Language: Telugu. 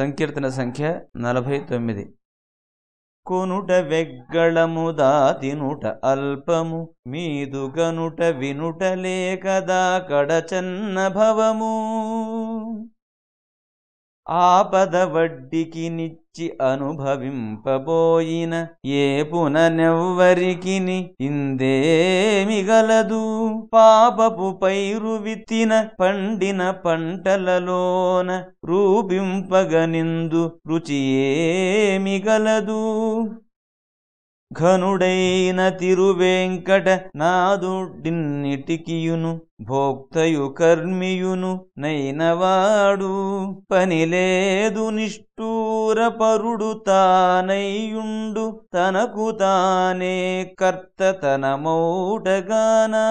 సంకీర్తన సంఖ్య నలభై తొమ్మిది. కొనుట వెగ్గళము దాతినుట అల్పము మీదుగనుట వినుట లేకదా కడచన్న భవము. ఆపద వడ్డికి నిచ్చి అనుభవింపబోయిన ఏ ఇందే ఇందేమిగలదు పాపపు పైరు విత్తిన పండిన పంటలలోన రూపింపగనిందు రుచి ఏమిగలదు ఘనుడైన తిరువేంకట నాదుడిన్నిటికియును భోక్తయు కర్మియును నైనవాడు పనిలేదు నిష్ఠు క్రూరపరుడు తానయ్యుండు తనకు తానే కర్త తన మౌటగానా